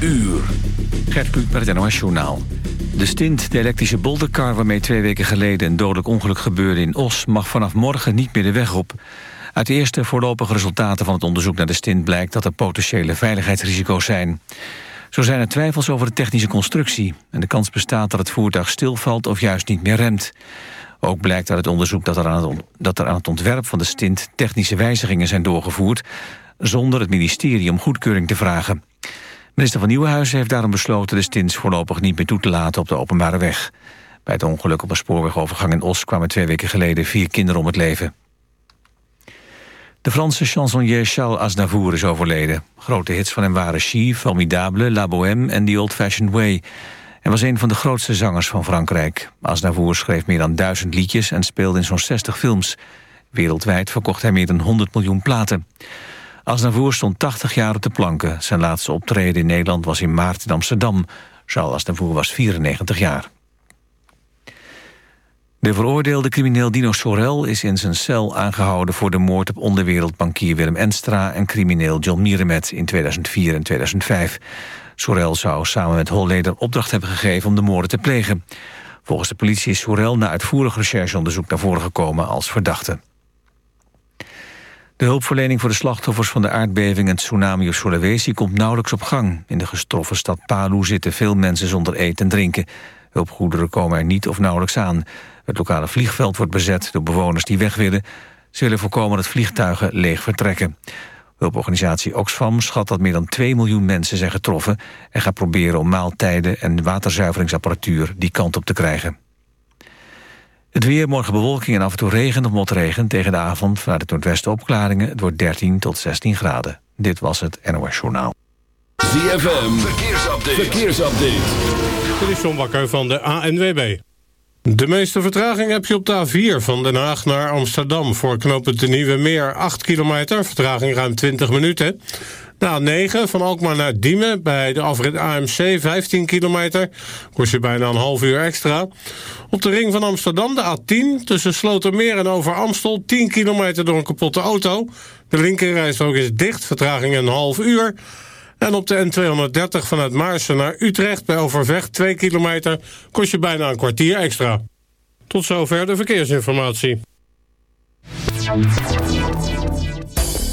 uur. Gert Kluk met het NOS Journaal. De stint, de elektrische bolderkar waarmee twee weken geleden... een dodelijk ongeluk gebeurde in Os... mag vanaf morgen niet meer de weg op. Uit de eerste voorlopige resultaten van het onderzoek naar de stint... blijkt dat er potentiële veiligheidsrisico's zijn. Zo zijn er twijfels over de technische constructie... en de kans bestaat dat het voertuig stilvalt of juist niet meer remt. Ook blijkt uit het onderzoek dat er aan het, dat er aan het ontwerp van de stint... technische wijzigingen zijn doorgevoerd... zonder het ministerie om goedkeuring te vragen. Minister van Nieuwenhuizen heeft daarom besloten... de stints voorlopig niet meer toe te laten op de openbare weg. Bij het ongeluk op een spoorwegovergang in Os... kwamen twee weken geleden vier kinderen om het leven. De Franse chansonnier Charles Aznavour is overleden. Grote hits van hem waren She, Formidable, La Bohème en The Old Fashioned Way. Hij was een van de grootste zangers van Frankrijk. Aznavour schreef meer dan duizend liedjes en speelde in zo'n 60 films. Wereldwijd verkocht hij meer dan 100 miljoen platen. Aznavour stond 80 jaar op de planken. Zijn laatste optreden in Nederland was in maart in Amsterdam. Charles Aznavour was 94 jaar. De veroordeelde crimineel Dino Sorel is in zijn cel aangehouden... voor de moord op onderwereldbankier Willem Enstra... en crimineel John Miremet in 2004 en 2005. Sorel zou samen met Holleder opdracht hebben gegeven om de moorden te plegen. Volgens de politie is Sorel na uitvoerig rechercheonderzoek naar voren gekomen als verdachte. De hulpverlening voor de slachtoffers van de aardbeving en tsunami op Sulawesi komt nauwelijks op gang. In de gestroffen stad Palu zitten veel mensen zonder eten en drinken. Hulpgoederen komen er niet of nauwelijks aan. Het lokale vliegveld wordt bezet door bewoners die weg willen. Ze willen voorkomen dat vliegtuigen leeg vertrekken. Hulporganisatie Oxfam schat dat meer dan 2 miljoen mensen zijn getroffen... en gaat proberen om maaltijden en waterzuiveringsapparatuur die kant op te krijgen. Het weer, morgen bewolking en af en toe regen of motregen. Tegen de avond vanuit het noordwesten opklaringen. Het wordt 13 tot 16 graden. Dit was het NOS Journaal. ZFM, verkeersupdate. verkeersupdate. Dit is John Bakker van de ANWB. De meeste vertraging heb je op de A4 van Den Haag naar Amsterdam... voor knooppunt de Nieuwe Meer 8 kilometer, vertraging ruim 20 minuten. De A9 van Alkmaar naar Diemen bij de afrit AMC 15 kilometer. Kost je bijna een half uur extra. Op de ring van Amsterdam de A10 tussen Slotermeer en Over Amstel 10 kilometer door een kapotte auto. De linkerrijstrook is dicht, vertraging een half uur... En op de N230 vanuit Maarsen naar Utrecht bij Overvecht 2 kilometer kost je bijna een kwartier extra. Tot zover de verkeersinformatie.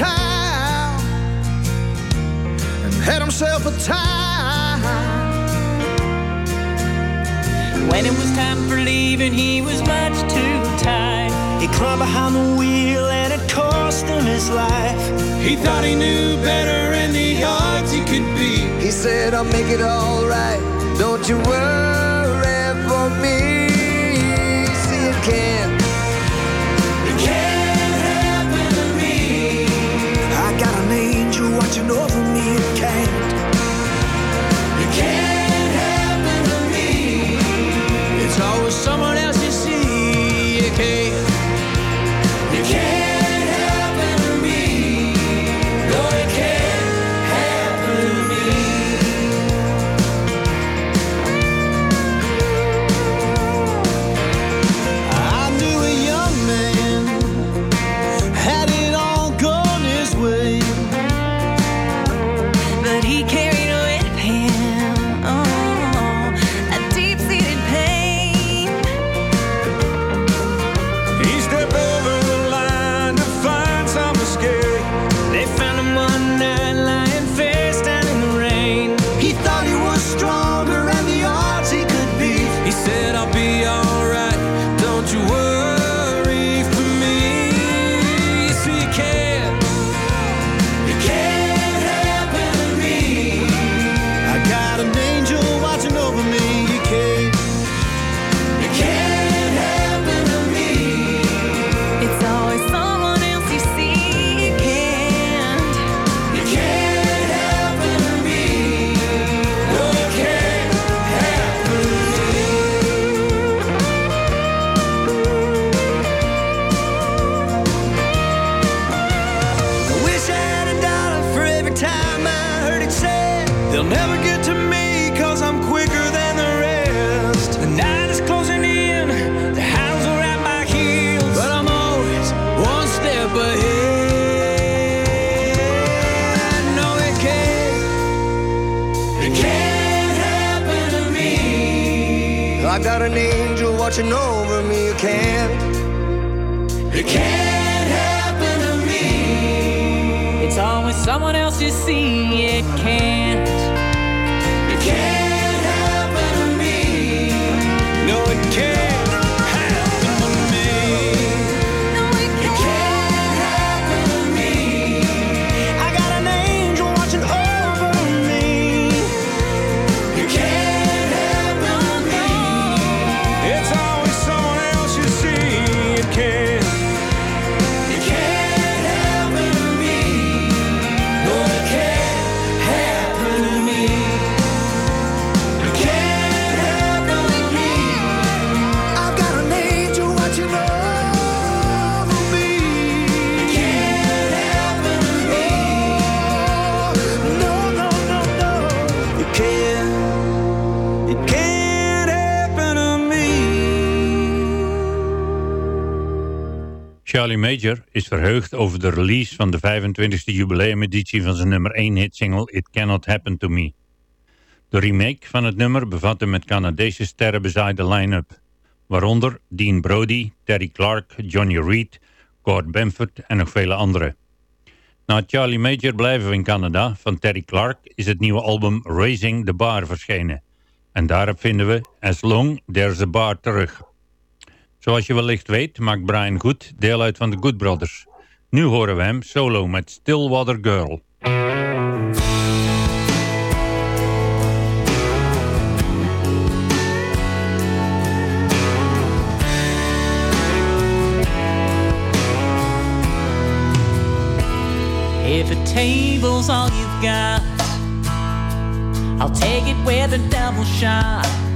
Out on the town and had himself a time. When it was time for leaving, he was much too tired. He climbed behind the wheel and it cost him his life. He thought he knew better and the odds he could beat. He said, I'll make it all right. Don't you worry for me. See, it can. Charlie Major is verheugd over de release van de 25e jubileumeditie van zijn nummer 1 hitsingle It Cannot Happen To Me. De remake van het nummer bevatte met Canadese sterren bezaaide line-up, waaronder Dean Brody, Terry Clark, Johnny Reed, Gord Bamford en nog vele anderen. Na Charlie Major blijven we in Canada. Van Terry Clark is het nieuwe album Raising the Bar verschenen. En daarop vinden we As Long There's a Bar terug. Zoals je wellicht weet maakt Brian Good deel uit van de Good Brothers. Nu horen we hem solo met Stillwater Girl. If a table's all you've got, I'll take it the devil shot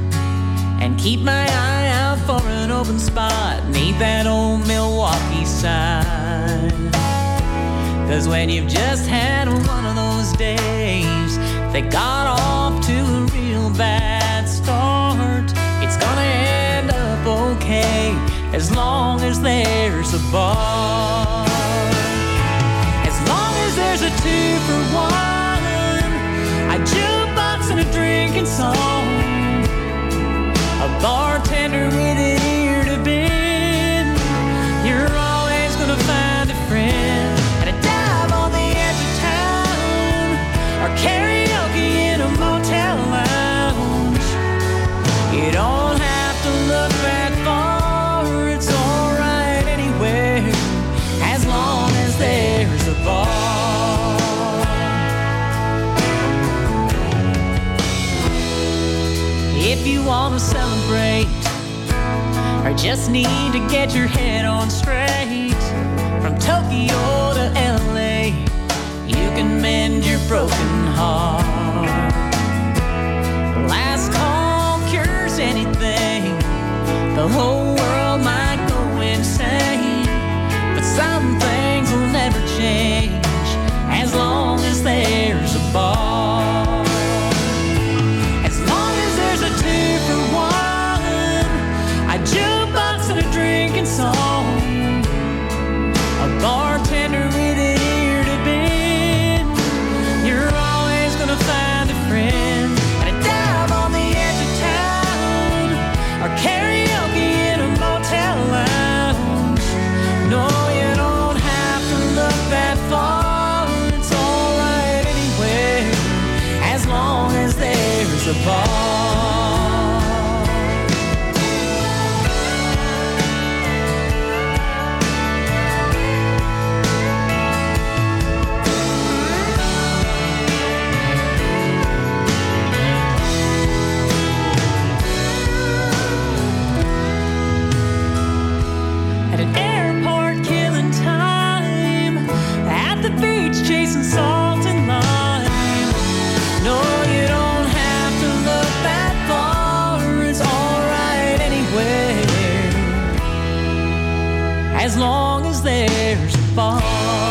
and keep my eye out for an open spot neath that old Milwaukee sign. Cause when you've just had one of those days that got off to a real bad start, it's gonna end up okay as long as there's a bar. As long as there's a two for one, a jukebox and a drinking song, bartender with an ear to bend, you're always gonna find a friend. A dive on the edge of town, or karaoke in a motel lounge. You don't have to look that far, it's alright anywhere, as long as there's a bar. If you or just need to get your head on straight, from Tokyo to LA, you can mend your broken heart. Last call cures anything. The whole as long as there's a fall.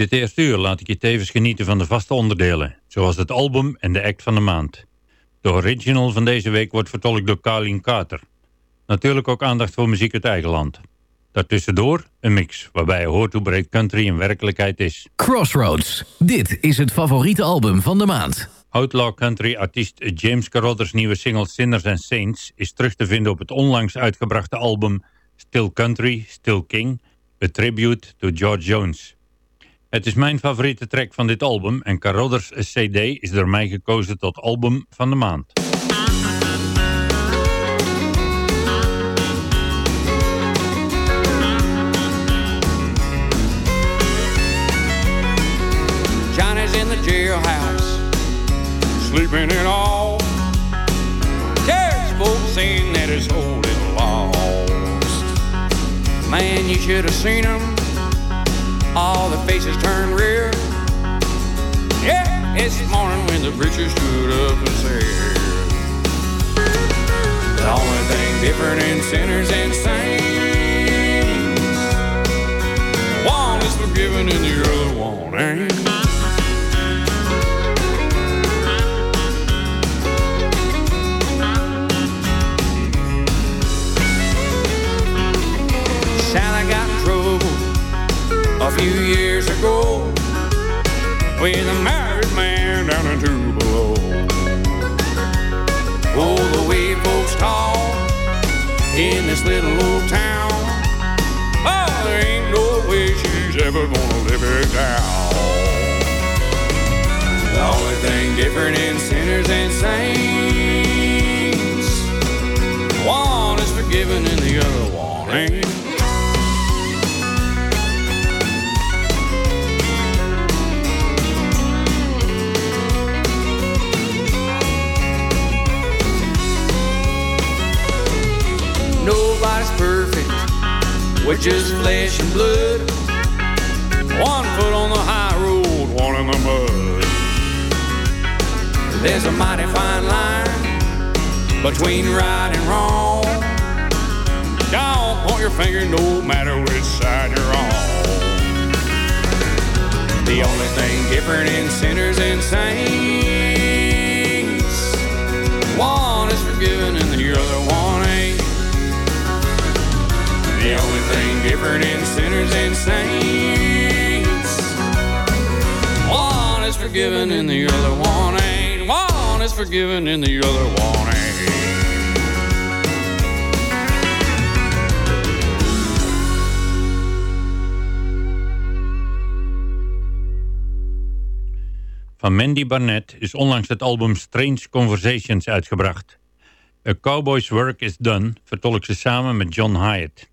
Dit eerste uur laat ik je tevens genieten van de vaste onderdelen, zoals het album en de act van de maand. De original van deze week wordt vertolkt door Carleen Carter. Natuurlijk ook aandacht voor muziek uit eigen land. Daartussendoor een mix, waarbij je hoort hoe breed country in werkelijkheid is. Crossroads. Dit is het favoriete album van de maand. Outlaw country artiest James Carothers nieuwe single Sinners and Saints is terug te vinden op het onlangs uitgebrachte album Still Country, Still King, A Tribute to George Jones. Het is mijn favoriete track van dit album en Carothers CD is door mij gekozen tot album van de maand. Johnny's in the jailhouse, sleeping it all. There's folks that his holding lost. Man, you should have seen them. All the faces turned red. Yeah, this morning when the preacher stood up and said, The only thing different in sinners and saints. One is forgiven and the other one ain't. A few years ago with a married man down in Tupelo. Oh, the way folks talk in this little old town. Oh, there ain't no way she's ever gonna live it down. The only thing different in sinners and saints, one is forgiven and the other one ain't. Nobody's perfect, we're just flesh and blood. One foot on the high road, one in the mud. There's a mighty fine line between right and wrong. Don't point your finger no matter which side you're on. The only thing different in sinners and saints, one is forgiven and the other one. Only thing different in sinners and saints, one is forgiven and the other one. One is forgiven and the other one. Van Mandy Barnett is onlangs het album Strange Conversations uitgebracht. A Cowboy's Work is Done vertolkt ze samen met John Hyatt.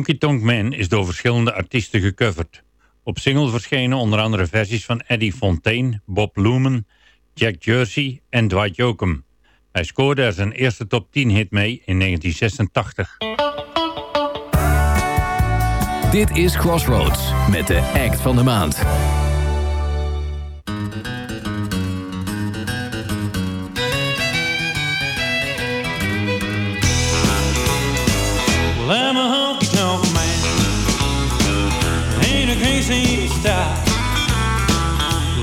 Honky Tonk Man is door verschillende artiesten gecoverd. Op single verschenen onder andere versies van Eddie Fontaine, Bob Lumen, Jack Jersey en Dwight Yoakam. Hij scoorde er zijn eerste top 10 hit mee in 1986. Dit is Crossroads met de act van de maand. Style.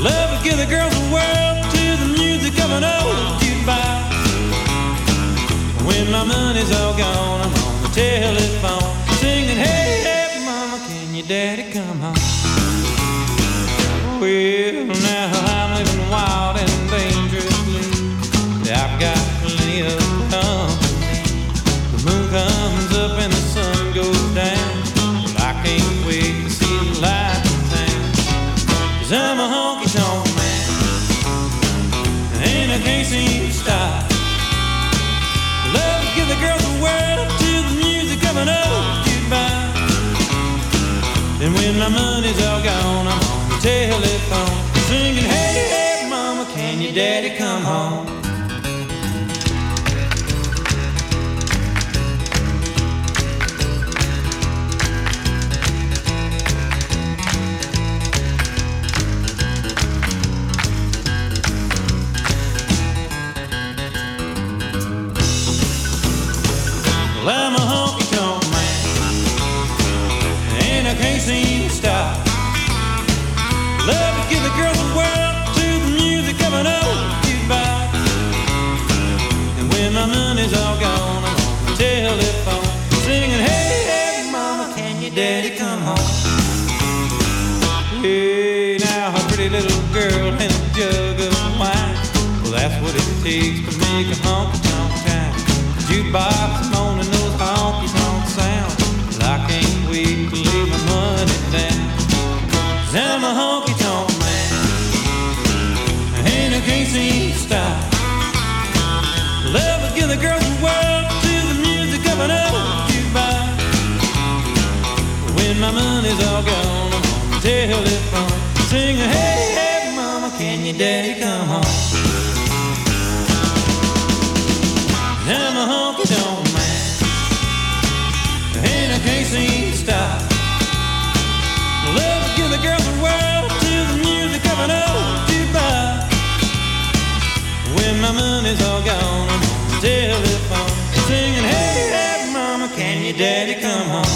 Love to give the girls the world to the music of an old jukebox. When my money's all gone, I'm on the telephone singing, Hey, hey, mama, can your daddy come home? Well, the telephone singing, Hey, hey, mama, can your daddy come home? I'm a honky tonk man, and I can't seem to stop. Love to give the girls the world to the music of an old jukebox. When my money's all gone, I'm on the telephone singing, Hey, hey, mama, can your daddy come home?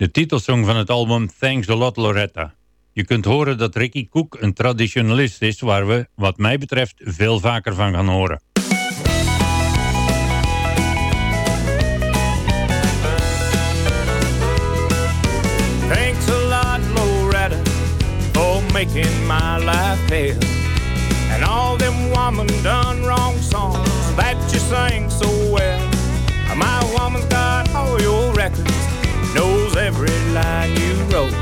De titelsong van het album Thanks a Lot Loretta. Je kunt horen dat Ricky Cook een traditionalist is waar we, wat mij betreft, veel vaker van gaan horen. Thanks a lot, Loretta, for making my life hell. And all them woman done wrong songs that you sing so line you wrote.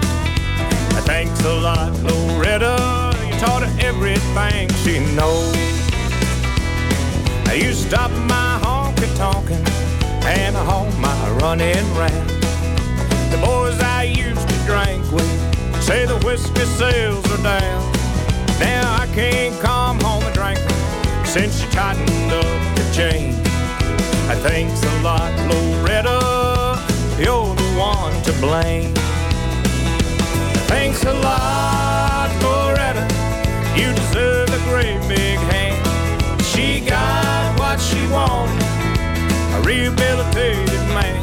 Thanks a lot, Loretta, you taught her everything she knows. You stopped my honky tonkin' and all my running round. The boys I used to drink with say the whiskey sales are down. Now I can't come home and drinking since you tightened up the chain. Thanks a lot, Loretta, you're one to blame. Thanks a lot, Loretta, you deserve a great big hand. She got what she wanted, a rehabilitated man.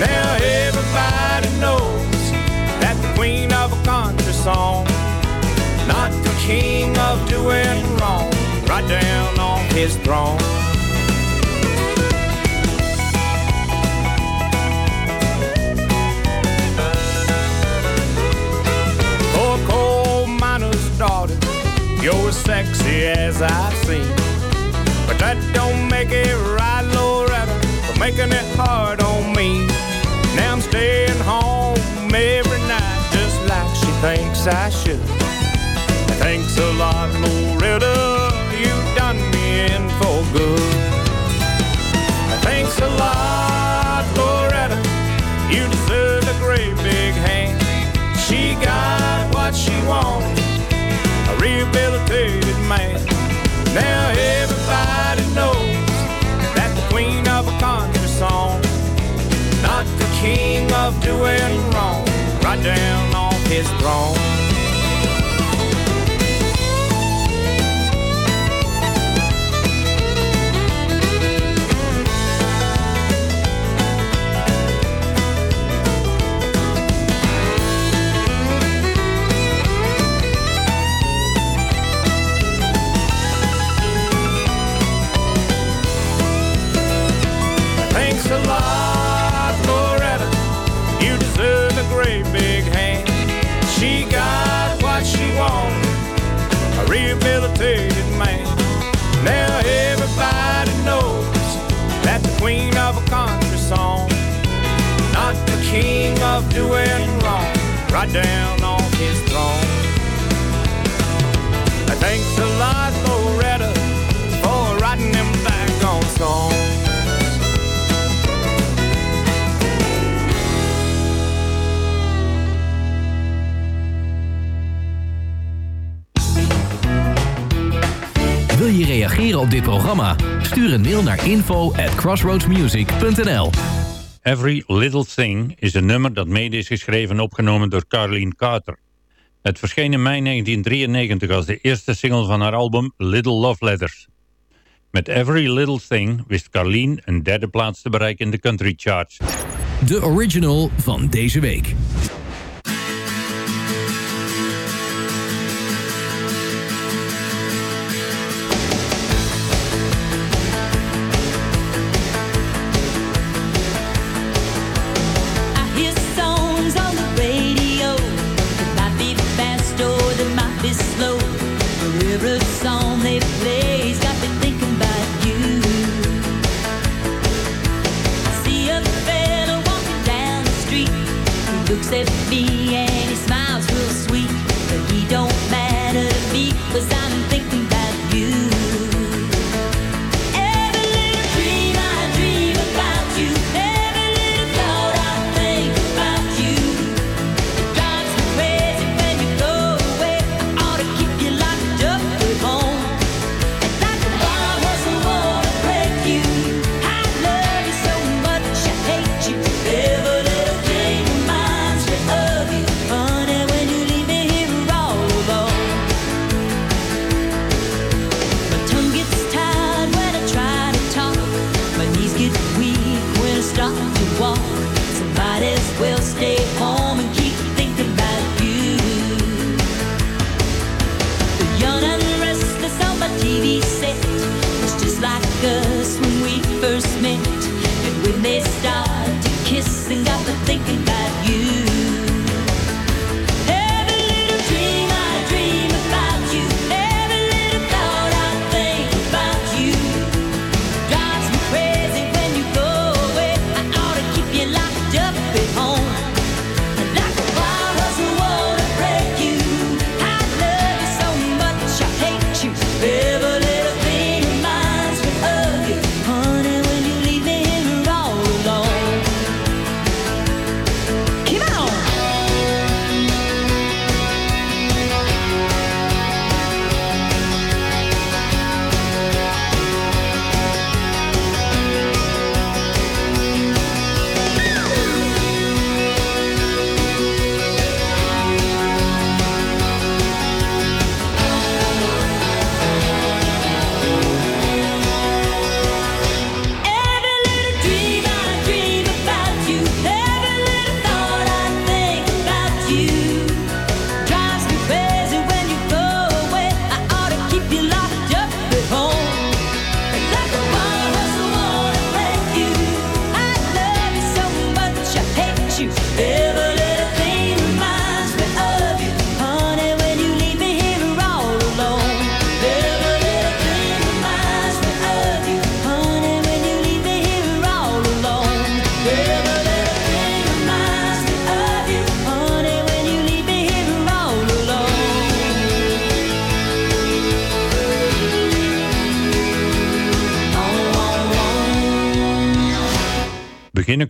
Now everybody knows that the queen of a country song, not the king of doing wrong, right down on his throne. I should. Thanks a lot, Loretta, you've done me in for good. Thanks a lot, Loretta, you deserve a great big hand. She got what she wanted, a rehabilitated man. Now everybody knows that the queen of a country song, not the king of doing wrong, right down on his throne. right down on his throne. Thanks a lot, Loretta, for writing them back songs. Wil je reageren op dit programma? Stuur een mail naar info at crossroadsmusic.nl Every Little Thing is een nummer dat mede is geschreven en opgenomen door Carleen Carter. Het verscheen in mei 1993 als de eerste single van haar album Little Love Letters. Met Every Little Thing wist Carleen een derde plaats te bereiken in de country charts. De original van deze week. said first met. And when they start to kiss, and got the thinking.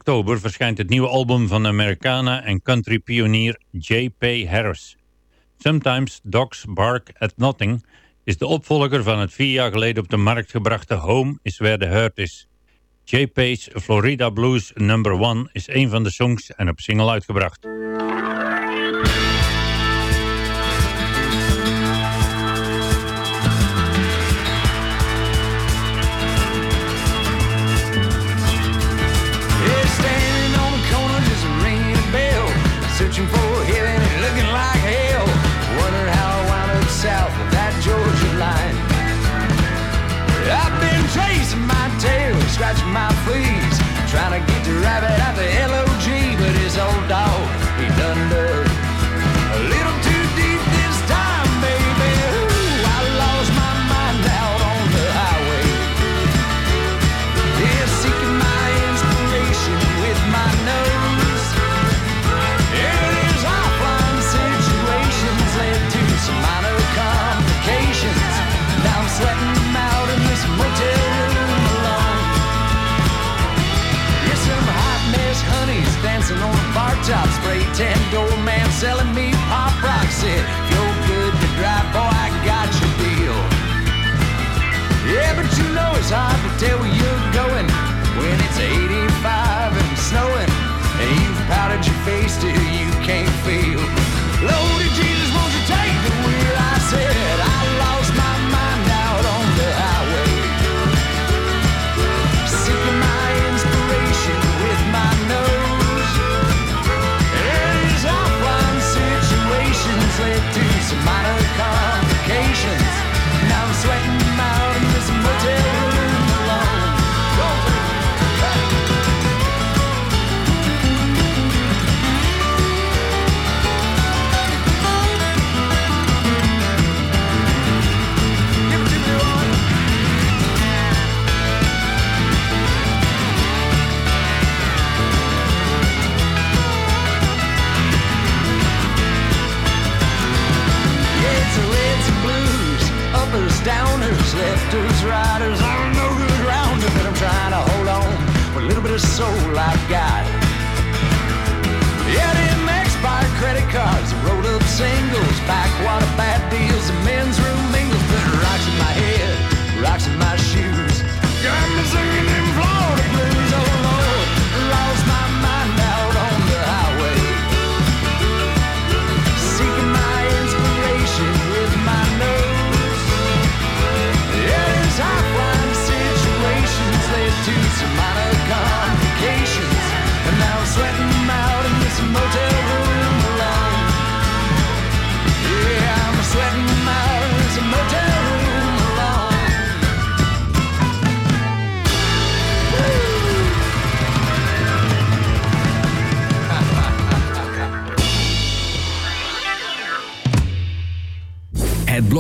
oktober verschijnt het nieuwe album van de Americana en country pionier J.P. Harris. Sometimes Dogs Bark at Nothing is de opvolger van het vier jaar geleden op de markt gebrachte Home is Where the Hurt Is. J.P.'s Florida Blues No. 1 is een van de songs en op single uitgebracht.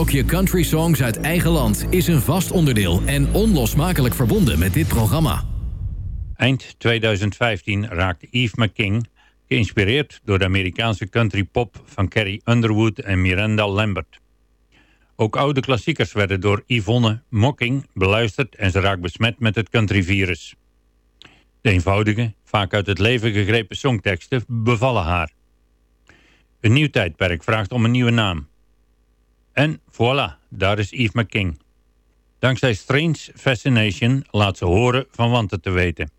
blokje country songs uit eigen land is een vast onderdeel en onlosmakelijk verbonden met dit programma. Eind 2015 raakt Eve McKing geïnspireerd door de Amerikaanse country pop van Carrie Underwood en Miranda Lambert. Ook oude klassiekers werden door Yvonne Mocking beluisterd en ze raakt besmet met het country-virus. De eenvoudige, vaak uit het leven gegrepen songteksten bevallen haar. Een nieuw tijdperk vraagt om een nieuwe naam. En voilà, daar is Yves McKing. Dankzij Strange Fascination laat ze horen van wanten te weten.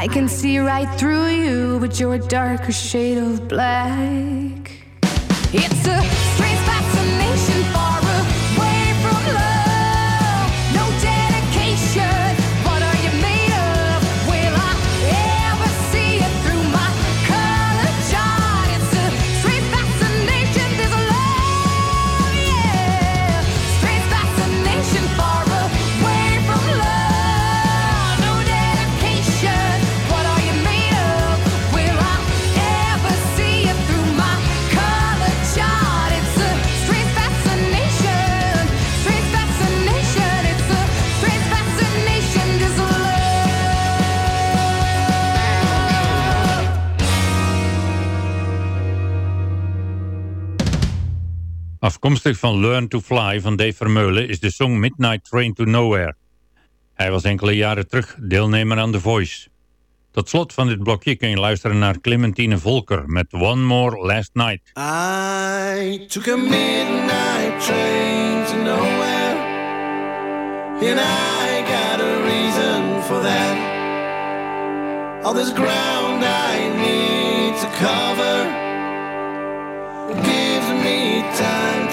I can see right through you, but you're a darker shade of black. It's a Komstig van Learn to Fly van Dave Vermeulen is de song Midnight Train to Nowhere. Hij was enkele jaren terug deelnemer aan The Voice. Tot slot van dit blokje kun je luisteren naar Clementine Volker met One More Last Night. I took a midnight train to nowhere And I got a reason for that All this ground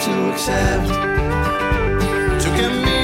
to accept. Took a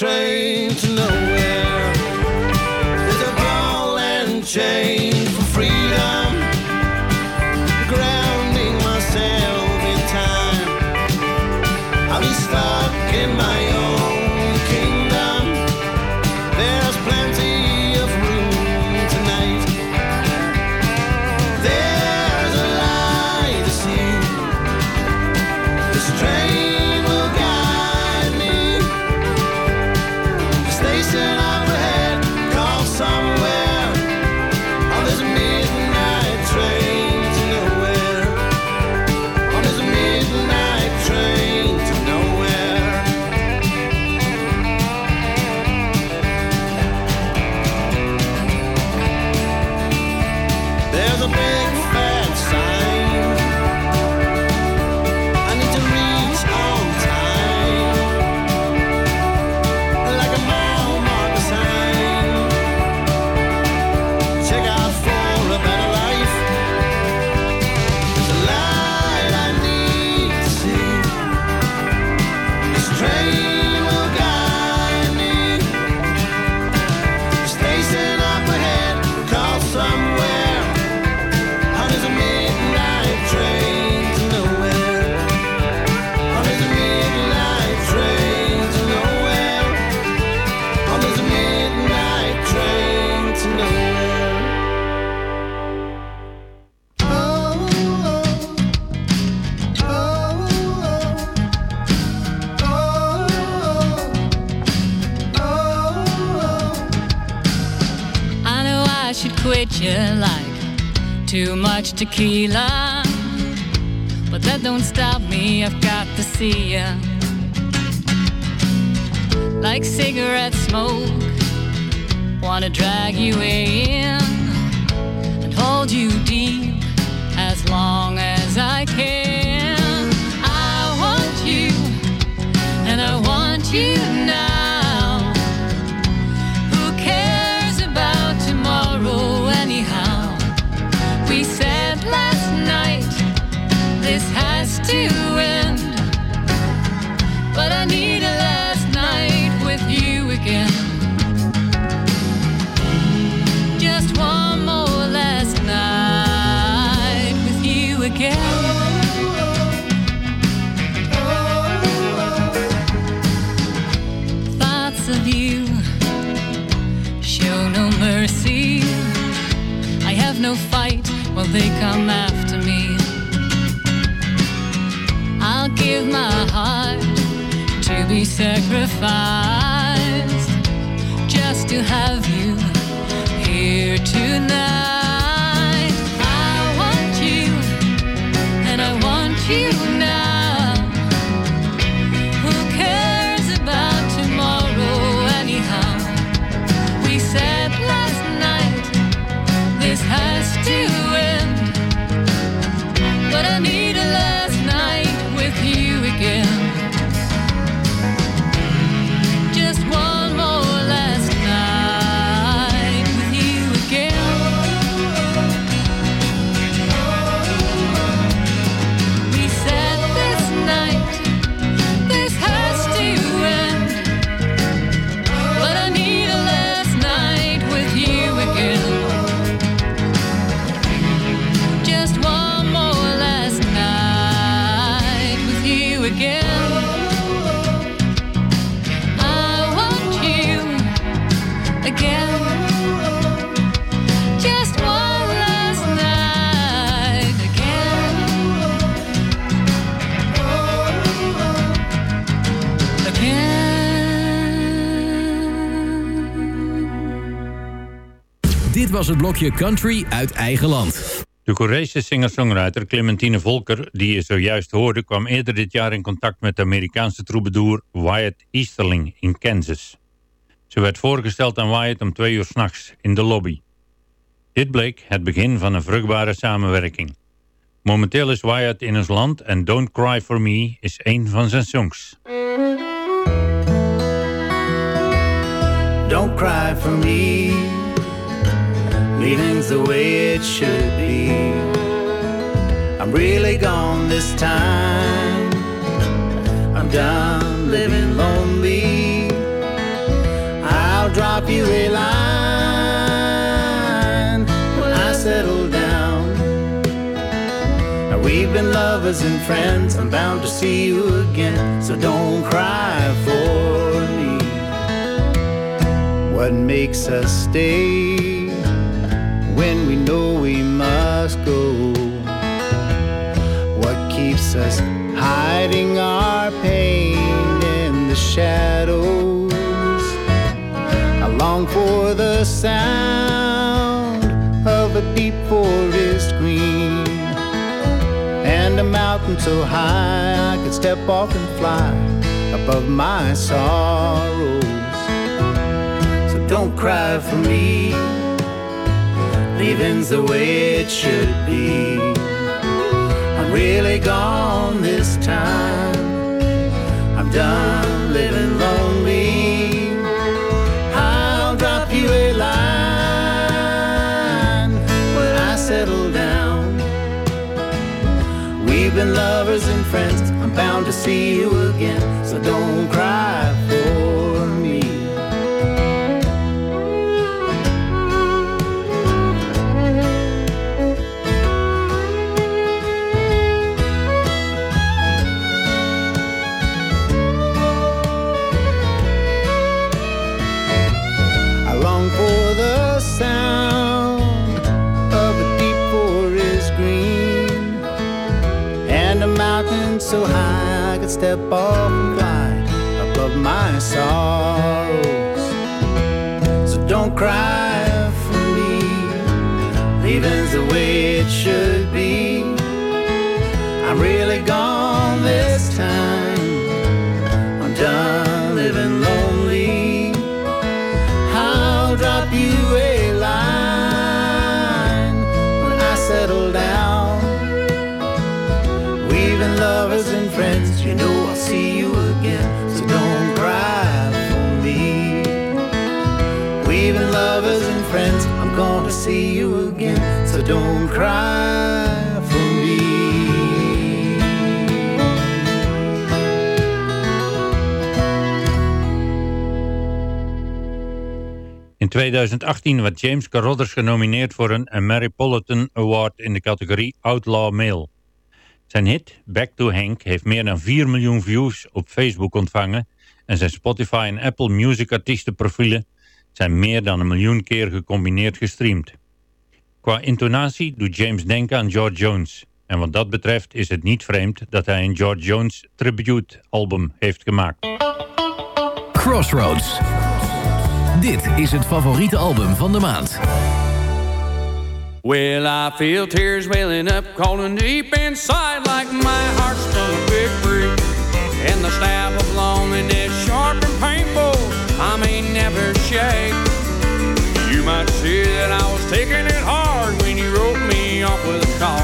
train. much tequila. But that don't stop me, I've got to see ya. Like cigarette smoke, wanna drag you in and hold you deep as long as I can. they come after me. I'll give my heart to be sacrificed just to have you here tonight. I want you, and I want you now. has to end. Was het blokje Country uit eigen land. De Koreese singer-songwriter Clementine Volker, die je zojuist hoorde, kwam eerder dit jaar in contact met de Amerikaanse troubadour Wyatt Easterling in Kansas. Ze werd voorgesteld aan Wyatt om twee uur s'nachts in de lobby. Dit bleek het begin van een vruchtbare samenwerking. Momenteel is Wyatt in ons land en Don't Cry For Me is een van zijn songs. Don't cry for me. Leaving's the way it should be. I'm really gone this time. I'm done living lonely. I'll drop you a line when I settle down. Now we've been lovers and friends. I'm bound to see you again. So don't cry for me. What makes us stay when we know we must go? What keeps us hiding our pain in the shadows? I long for the sound of a deep forest green and a mountain so high I could step off and fly above my sorrows. So don't cry for me. Leaving's the way it should be. I'm really gone this time. I'm done living lonely. I'll drop you a line when I settle down. We've been lovers and friends. I'm bound to see you again. So don't cry step off and fly above my sorrows. So don't cry for me. Leaving's the way it should be. I'm really gone cry for. In 2018 werd James Carruthers genomineerd voor een Ameripolitan Award in de categorie Outlaw Male. Zijn hit Back to Hank heeft meer dan 4 miljoen views op Facebook ontvangen en zijn Spotify en Apple Music artiestenprofielen zijn meer dan een miljoen keer gecombineerd gestreamd. Qua intonatie doet James denken aan George Jones En wat dat betreft is het niet vreemd dat hij een George Jones tribute album heeft gemaakt. Crossroads. Dit is het favoriete album van de maand. Well, I feel tears welling up, calling deep inside like my heart's full of big freak. And the stab of loneliness, sharp and painful, I may never shake. Might say that I was taking it hard when you wrote me off with a call.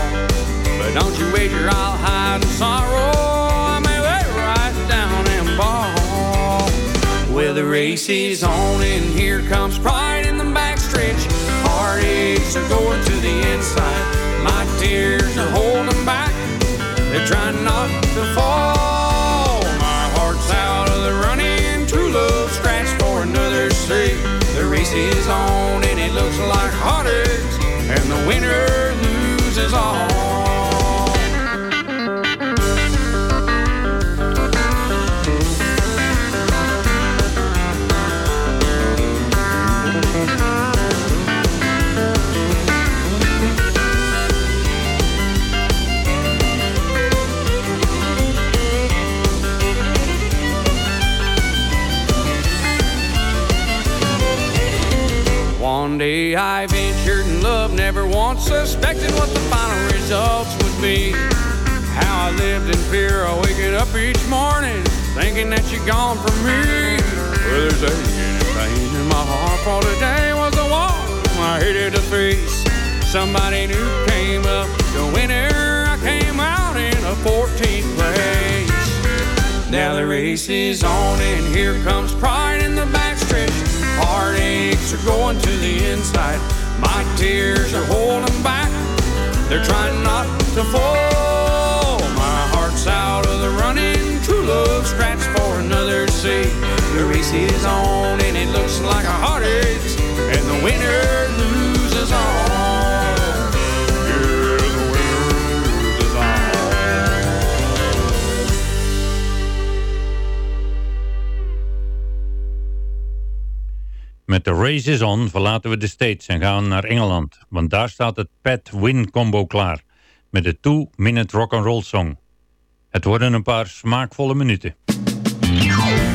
But don't you wager I'll hide in sorrow. I may lay right down and bawl. Well, the race is on, and here comes pride in the backstretch. Heartaches are going to the inside. My tears are holding back. They're trying not to fall. Is on, and it looks like heartaches. And the winner loses all. Thinking that you're gone from me. Well, there's aching pain in my heart, for today was the one I hated to face. Somebody new came up, the winner. I came out in a 14th place. Now the race is on, and here comes pride in the backstretch. Heartaches are going to the inside. My tears are holding back. They're trying not to fall. My heart's out of the running. True love scratched another seat. The race is on, and it looks like a heartache. And the winner loses all. The winner loses all. Met The Race is On verlaten we de States en gaan naar Engeland. Want daar staat het Pat Win combo klaar. Met de 2-minute rock'n'roll song. Het worden een paar smaakvolle minuten. you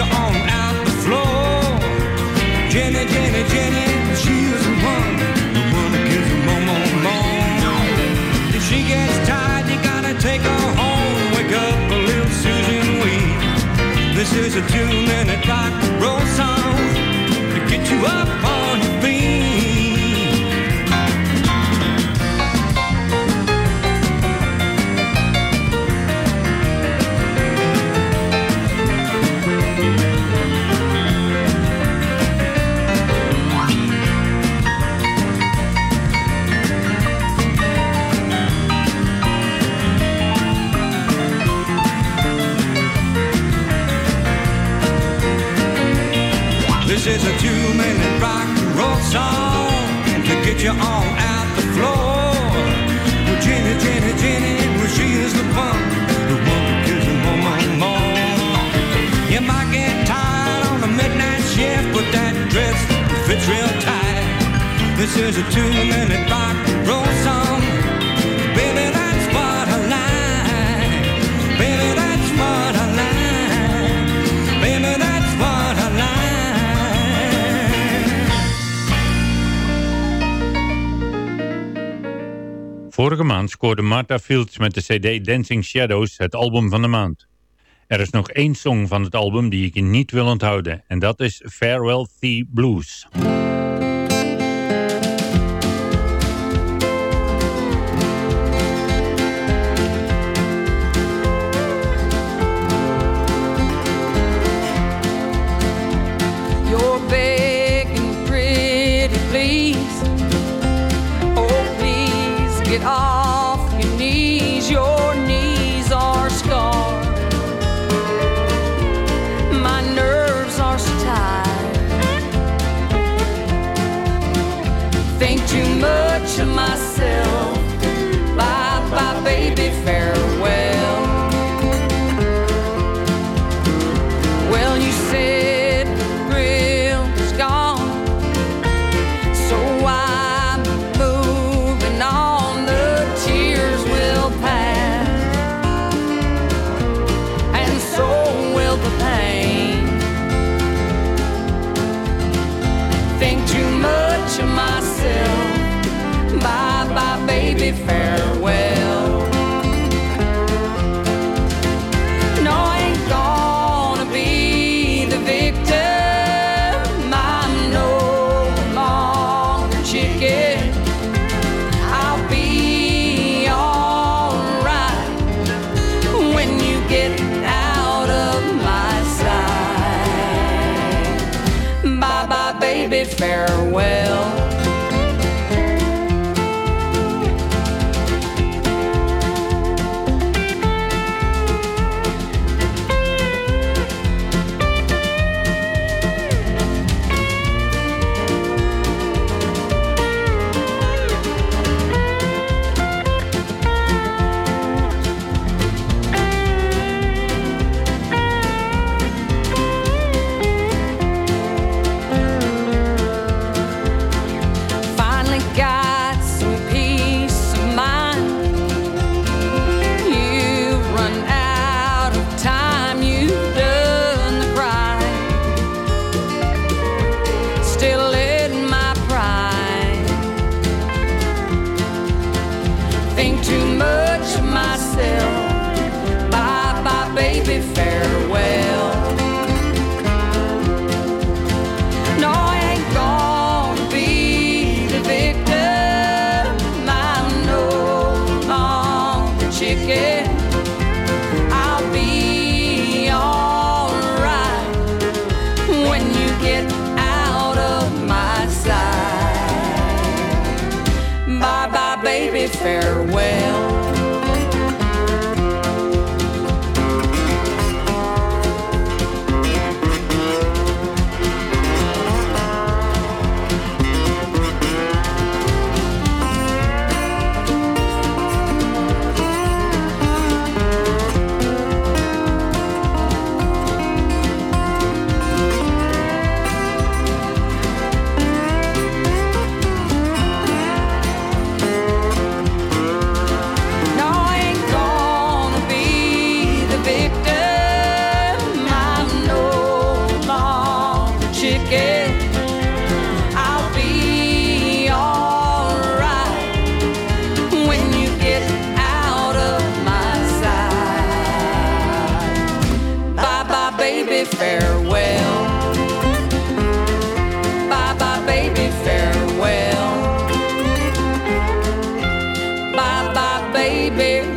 on out the floor. Jenny, Jenny, Jenny, she was the one, the one more, more. If she gets tired, you gotta take her home. Wake up a little Susan. This is a two-minute rock roll song to get you up on two-minute rock and roll song to get you on out the floor. Well, Jenny, Jenny, Jenny, well, she is the one, the one that gives you more, more, more. You might get tired on the midnight shift, but that dress fits real tight. This is a two-minute rock Vorige maand scoorde Martha Fields met de cd Dancing Shadows het album van de maand. Er is nog één song van het album die ik niet wil onthouden. En dat is Farewell The Blues.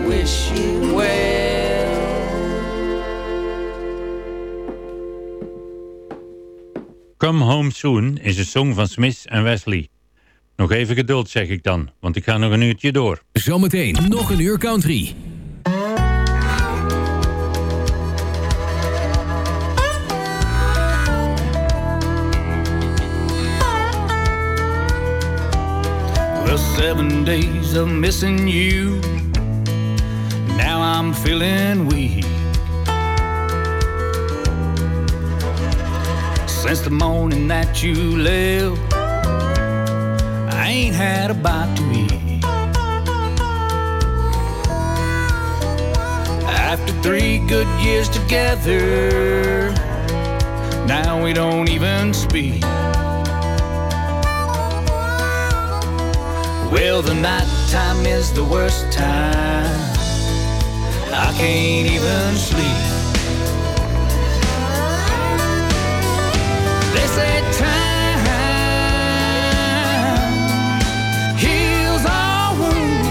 Wish you well. Come Home Soon is een song van Smith en Wesley. Nog even geduld zeg ik dan, want ik ga nog een uurtje door. Zometeen nog een uur country. Well, seven days of missing you. I'm feeling weak. Since the morning that you left, I ain't had a bite to eat. After three good years together, now we don't even speak. Well, the night time is the worst time. I can't even sleep. They say time heals all wounds,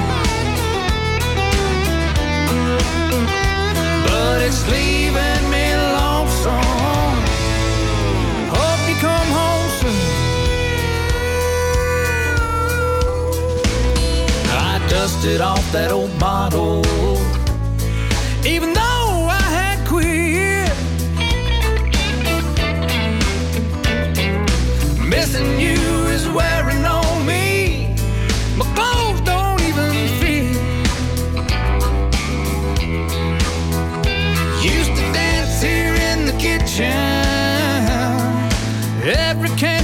but it's leaving me lonesome. Hope you come home soon. I dusted off that old bottle, African